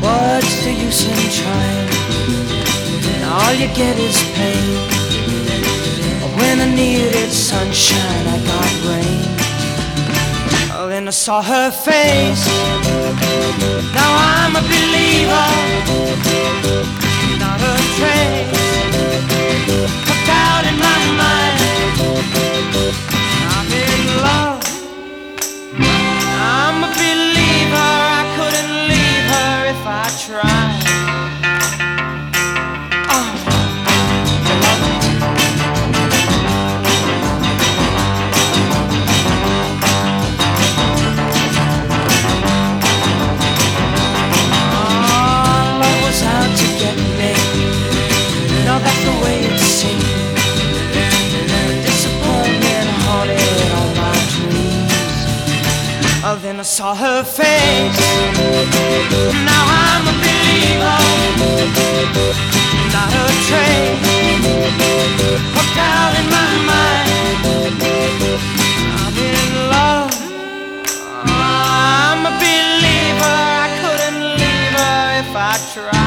What's the use in trying? All you get is pain. When I needed sunshine, I got rain. Oh, then I saw her face. Now I'm a believer. Oh, then I saw her face. Now I'm a believer, not a trace. Hooked out in my mind. I'm in love. I'm a believer. I couldn't leave her if I tried.